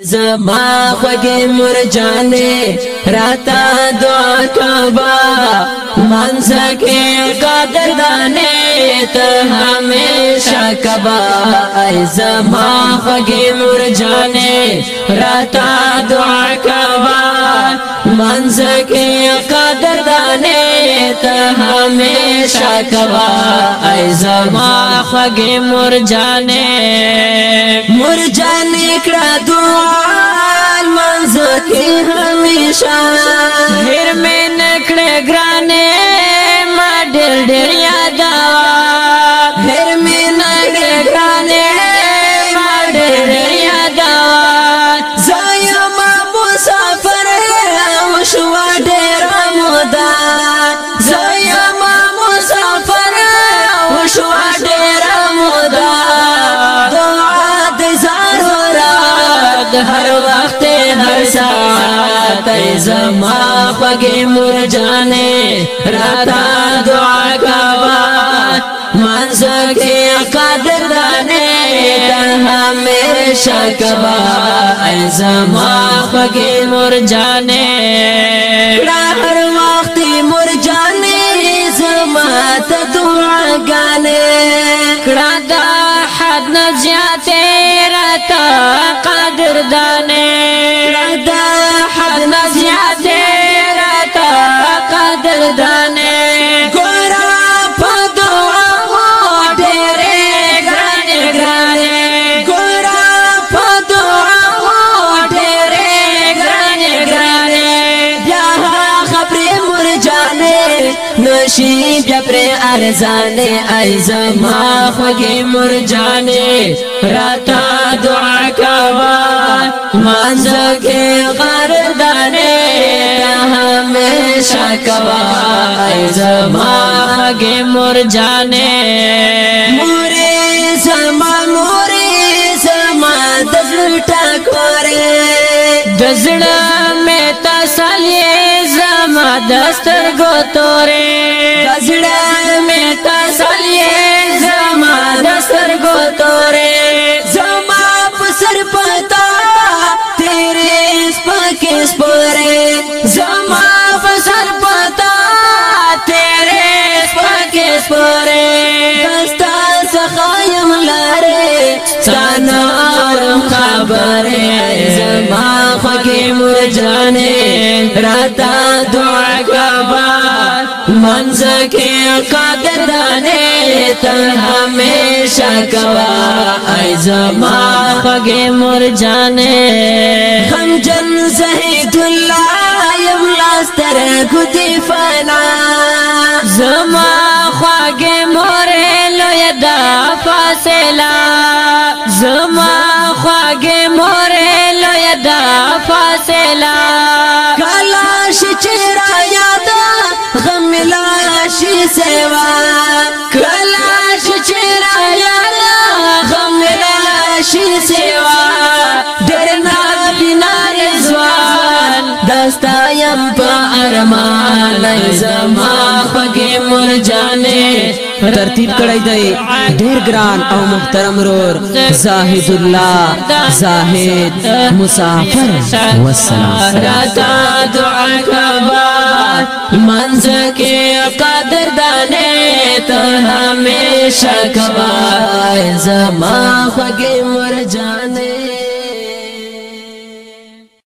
زما خوږې مور جانې راتا دعا کوبا منځ کې قدردانې ته همیشه کبا ای زما خوږې مور جانې راتا دعا کوبا منز کے قدر دانے تا ہمیشہ کبا اے زما خوگی مر جانے مر جانے کڑا دعا منز کی ہمیشہ وقت ہر ساتھ زما پگے مر جانے راتا دعا کا بات مان سکے قادر دانے ہمیشہ کبا اے زما پگے مر جانے۔ ہر وقت مر جانے زما دعا گانے۔ کڑا دا حد نہ جاتے تا قدردانے جانے نشیب جبرے ارزانے ای زما خوگی مر جانے راتا دعا کا بات مانزا کے غردانے ہمیشہ کبا اے زما گے مر جانے مورے زما مورے زما دزل ٹاکورے دزل میں تسلی زما دستر گو تورے دزل میں تسلی زما دستر گو تورے زما پسر پتا تیرے اس پاکے سپورے زما پسر پتا تیرے اس پاکے سپورے دستا سخایم لارے سانا آرم خبرے زما خوکی مر جانے راتا دعا کا بات منز کے قادر دانے تر ہمیشہ کوا اے زما خوکی مر جانے ہم جن زہید اللہ یم لاستر کتی فنا زما خواگے مورے لو یدا فاصلہ زما خواگے مورے لو یدا فاصلہ کلاش چرا سیوا. کلا شچرا یا غم را شي سیوا. ډېر نا بنا رضوان دستا يم په ارمان زما پګې مر جانې ترتیب کړی دی ډیر ګران او محترم رور زاهد الله زاهد مسافر. والسلام راته دعا کبا منځ کې قد همیشه کوا زما خوږی مرجان